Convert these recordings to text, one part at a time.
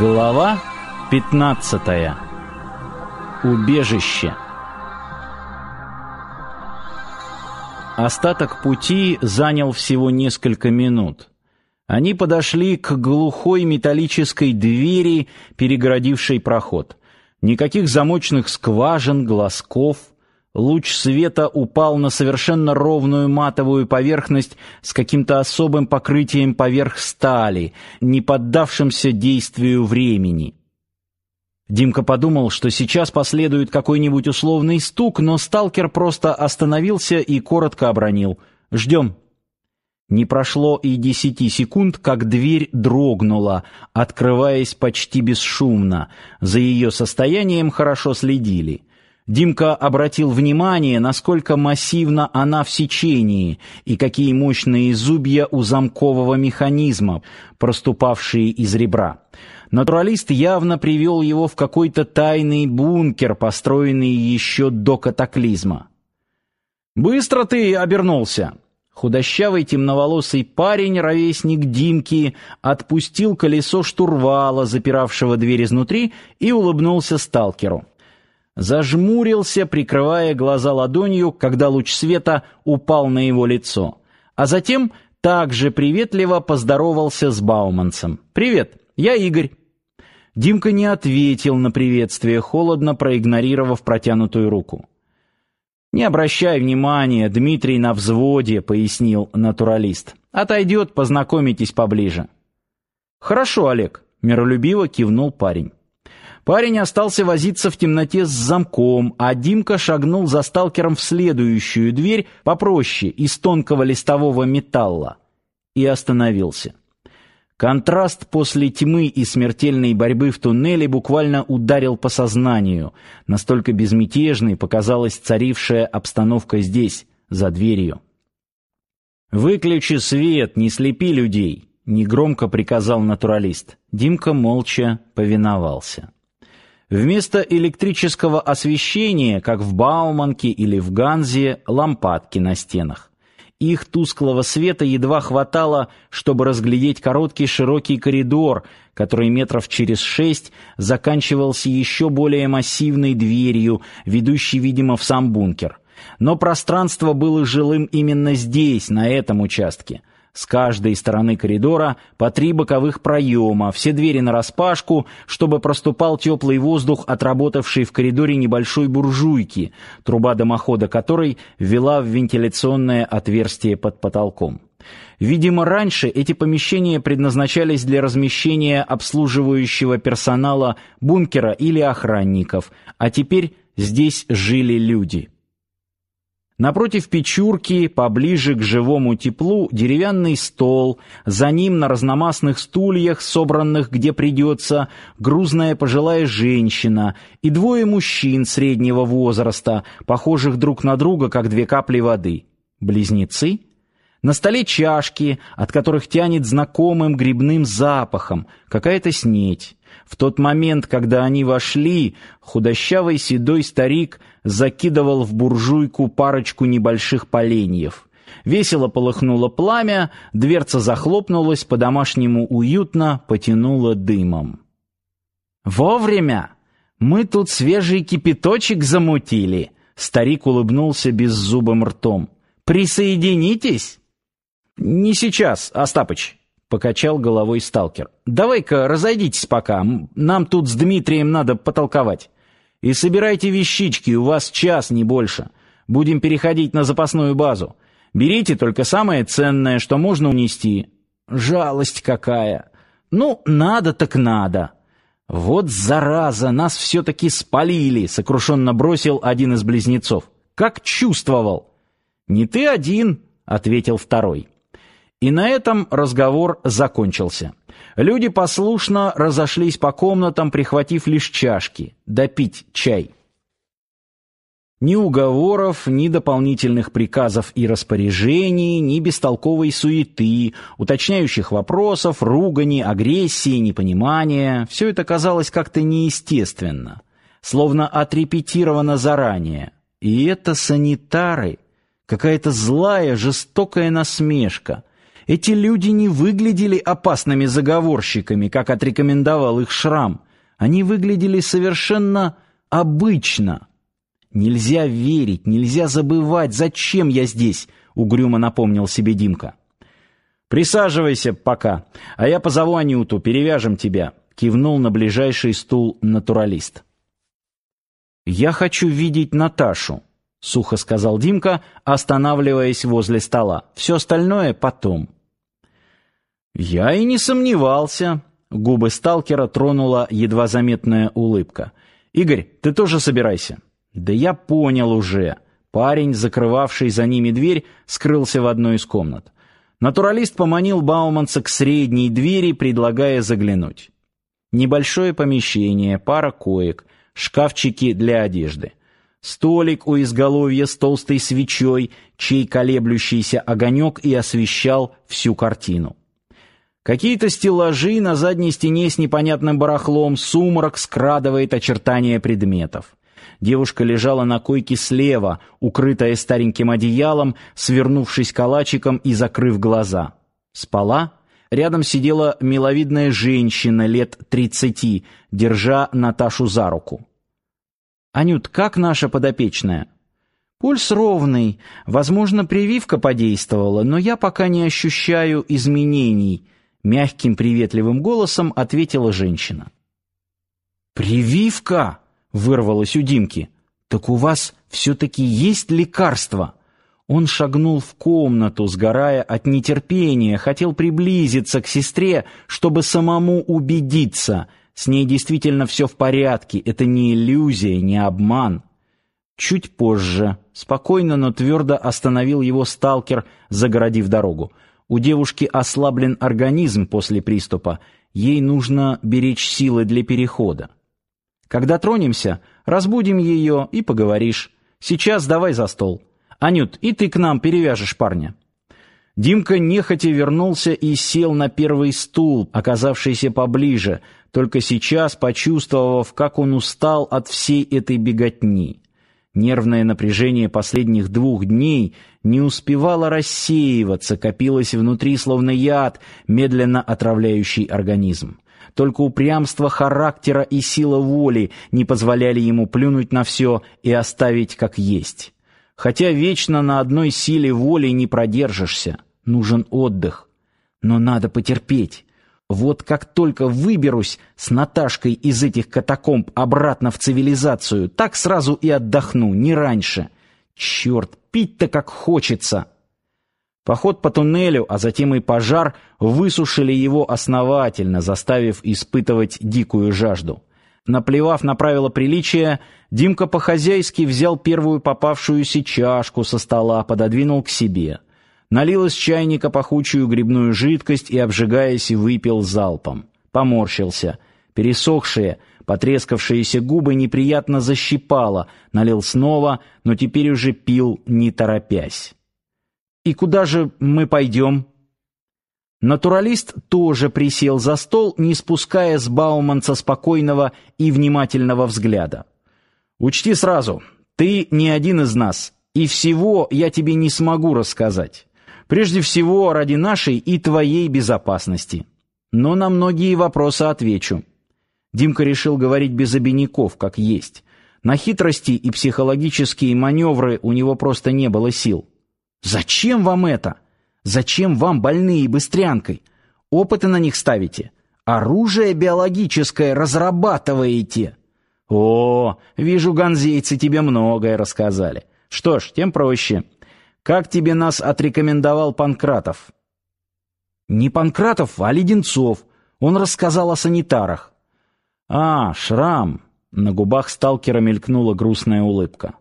Глава 15. Убежище. Остаток пути занял всего несколько минут. Они подошли к глухой металлической двери, перегородившей проход. Никаких замочных скважин, глазков, Луч света упал на совершенно ровную матовую поверхность с каким-то особым покрытием поверх стали, не поддавшимся действию времени. Димка подумал, что сейчас последует какой-нибудь условный стук, но сталкер просто остановился и коротко обронил: "Ждем". Не прошло и десяти секунд, как дверь дрогнула, открываясь почти бесшумно. За ее состоянием хорошо следили. Димка обратил внимание, насколько массивна она в сечении и какие мощные зубья у замкового механизма, проступавшие из ребра. Натуралист явно привел его в какой-то тайный бункер, построенный еще до катаклизма. «Быстро ты обернулся!» Худощавый темноволосый парень, ровесник Димки, отпустил колесо штурвала, запиравшего дверь изнутри, и улыбнулся сталкеру зажмурился, прикрывая глаза ладонью, когда луч света упал на его лицо. А затем также приветливо поздоровался с Бауманцем. «Привет, я Игорь». Димка не ответил на приветствие, холодно проигнорировав протянутую руку. «Не обращай внимания, Дмитрий на взводе», — пояснил натуралист. «Отойдет, познакомитесь поближе». «Хорошо, Олег», — миролюбиво кивнул парень. Парень остался возиться в темноте с замком, а Димка шагнул за сталкером в следующую дверь, попроще, из тонкого листового металла, и остановился. Контраст после тьмы и смертельной борьбы в туннеле буквально ударил по сознанию. Настолько безмятежной показалась царившая обстановка здесь, за дверью. «Выключи свет, не слепи людей!» — негромко приказал натуралист. Димка молча повиновался. Вместо электрического освещения, как в Бауманке или в Ганзе, лампадки на стенах. Их тусклого света едва хватало, чтобы разглядеть короткий широкий коридор, который метров через шесть заканчивался еще более массивной дверью, ведущей, видимо, в сам бункер. Но пространство было жилым именно здесь, на этом участке. С каждой стороны коридора по три боковых проема, все двери нараспашку, чтобы проступал теплый воздух от работавшей в коридоре небольшой буржуйки, труба дымохода которой вела в вентиляционное отверстие под потолком. Видимо, раньше эти помещения предназначались для размещения обслуживающего персонала бункера или охранников, а теперь здесь жили люди. Напротив печурки, поближе к живому теплу, деревянный стол, за ним на разномастных стульях, собранных где придется, грузная пожилая женщина и двое мужчин среднего возраста, похожих друг на друга, как две капли воды. Близнецы? На столе чашки, от которых тянет знакомым грибным запахом, какая-то снеть. В тот момент, когда они вошли, худощавый седой старик закидывал в буржуйку парочку небольших поленьев. Весело полыхнуло пламя, дверца захлопнулась, по-домашнему уютно потянуло дымом. «Вовремя! Мы тут свежий кипяточек замутили!» Старик улыбнулся беззубым ртом. «Присоединитесь?» «Не сейчас, Остапыч», — покачал головой сталкер. «Давай-ка разойдитесь пока, нам тут с Дмитрием надо потолковать. И собирайте вещички, у вас час, не больше. Будем переходить на запасную базу. Берите только самое ценное, что можно унести. Жалость какая! Ну, надо так надо!» «Вот зараза, нас все-таки спалили!» — сокрушенно бросил один из близнецов. «Как чувствовал!» «Не ты один!» — ответил второй. И на этом разговор закончился. Люди послушно разошлись по комнатам, прихватив лишь чашки, допить чай. Ни уговоров, ни дополнительных приказов и распоряжений, ни бестолковой суеты, уточняющих вопросов, ругани, агрессии, непонимания. Все это казалось как-то неестественно, словно отрепетировано заранее. И это санитары, какая-то злая, жестокая насмешка. Эти люди не выглядели опасными заговорщиками, как отрекомендовал их Шрам. Они выглядели совершенно обычно. Нельзя верить, нельзя забывать, зачем я здесь, угрюмо напомнил себе Димка. Присаживайся пока, а я позову Анюту, перевяжем тебя, кивнул на ближайший стул натуралист. Я хочу видеть Наташу, сухо сказал Димка, останавливаясь возле стола. Все остальное потом. Я и не сомневался. Губы сталкера тронула едва заметная улыбка. Игорь, ты тоже собирайся. Да я понял уже. Парень, закрывавший за ними дверь, скрылся в одной из комнат. Натуралист поманил Бауманца к средней двери, предлагая заглянуть. Небольшое помещение, пара коек, шкафчики для одежды. Столик у изголовья с толстой свечой, чей колеблющийся огонек и освещал всю картину. Какие-то стеллажи на задней стене с непонятным барахлом, сумрак скрадывает очертания предметов. Девушка лежала на койке слева, укрытая стареньким одеялом, свернувшись калачиком и закрыв глаза. Спала? Рядом сидела миловидная женщина лет тридцати, держа Наташу за руку. «Анют, как наша подопечная?» «Пульс ровный. Возможно, прививка подействовала, но я пока не ощущаю изменений», — мягким приветливым голосом ответила женщина. «Прививка?» вырвалось у Димки. Так у вас все таки есть лекарство? Он шагнул в комнату, сгорая от нетерпения, хотел приблизиться к сестре, чтобы самому убедиться, с ней действительно все в порядке, это не иллюзия, не обман. Чуть позже, спокойно, но твердо остановил его сталкер, загородив дорогу. У девушки ослаблен организм после приступа, ей нужно беречь силы для перехода. Когда тронемся, разбудим ее и поговоришь. Сейчас давай за стол. Анют, и ты к нам перевяжешь парня. Димка нехотя вернулся и сел на первый стул, оказавшийся поближе, только сейчас почувствовав, как он устал от всей этой беготни. Нервное напряжение последних двух дней не успевало рассеиваться, копилось внутри словно яд, медленно отравляющий организм. Только упрямство характера и сила воли не позволяли ему плюнуть на все и оставить как есть. Хотя вечно на одной силе воли не продержишься. Нужен отдых. Но надо потерпеть. Вот как только выберусь с Наташкой из этих катакомб обратно в цивилизацию, так сразу и отдохну, не раньше. Черт, пить-то как хочется. Поход по туннелю, а затем и пожар высушили его основательно, заставив испытывать дикую жажду. Наплевав на правила приличия, Димка по-хозяйски взял первую попавшуюся чашку со стола, пододвинул к себе. Налил из чайника пахучую грибную жидкость и, обжигаясь, выпил залпом. Поморщился. Пересохшие, потрескавшиеся губы неприятно защипало. Налил снова, но теперь уже пил, не торопясь. И куда же мы пойдем?» Натуралист тоже присел за стол, не спуская с Бауманца спокойного и внимательного взгляда. «Учти сразу, ты не один из нас, и всего я тебе не смогу рассказать. Прежде всего ради нашей и твоей безопасности. Но на многие вопросы отвечу». Димка решил говорить без обиняков, как есть. На хитрости и психологические маневры у него просто не было сил. Зачем вам это? Зачем вам больные быстрянкой? Опыты на них ставите? Оружие биологическое разрабатываете? О, вижу, ганзейцы тебе многое рассказали. Что ж, тем проще. Как тебе нас отрекомендовал Панкратов? Не Панкратов, а Леденцов. Он рассказал о санитарах. А, Шрам. На губах сталкера мелькнула грустная улыбка.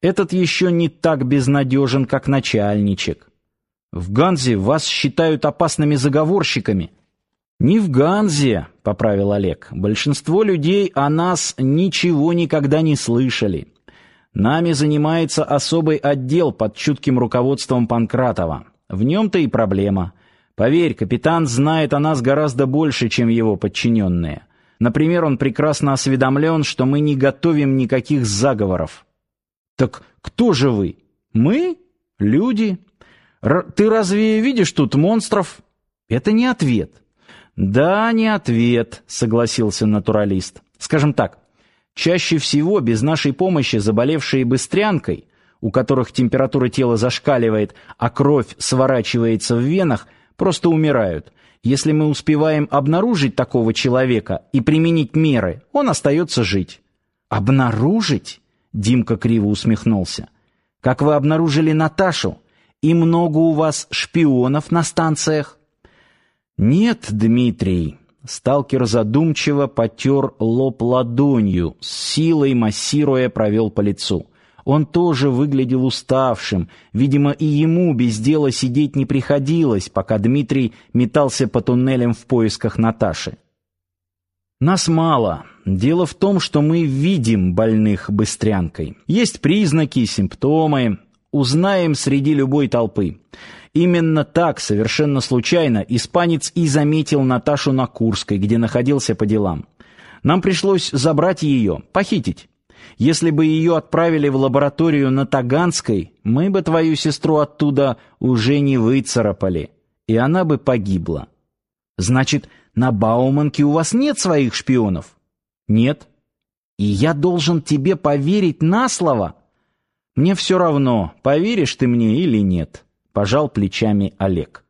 Этот еще не так безнадежен, как начальничек. В Ганзе вас считают опасными заговорщиками. Не в Ганзе, поправил Олег. Большинство людей о нас ничего никогда не слышали. Нами занимается особый отдел под чутким руководством Панкратова. В нем-то и проблема. Поверь, капитан знает о нас гораздо больше, чем его подчиненные. Например, он прекрасно осведомлен, что мы не готовим никаких заговоров. Так кто же вы? Мы? Люди? Р ты разве видишь тут монстров? Это не ответ. Да, не ответ, согласился натуралист. Скажем так, чаще всего без нашей помощи заболевшие быстрянкой, у которых температура тела зашкаливает, а кровь сворачивается в венах, просто умирают. Если мы успеваем обнаружить такого человека и применить меры, он остается жить. Обнаружить? Димка криво усмехнулся. Как вы обнаружили Наташу? И много у вас шпионов на станциях? Нет, Дмитрий. Сталкер задумчиво потер лоб ладонью, с силой массируя провел по лицу. Он тоже выглядел уставшим. Видимо, и ему без дела сидеть не приходилось, пока Дмитрий метался по туннелям в поисках Наташи. Нас мало. Дело в том, что мы видим больных быстрянкой. Есть признаки, симптомы, узнаем среди любой толпы. Именно так, совершенно случайно, испанец и заметил Наташу на Курской, где находился по делам. Нам пришлось забрать ее, похитить. Если бы ее отправили в лабораторию на Таганской, мы бы твою сестру оттуда уже не выцарапали, и она бы погибла. Значит, на Бауманке у вас нет своих шпионов? Нет. И я должен тебе поверить на слово? Мне все равно, поверишь ты мне или нет, пожал плечами Олег.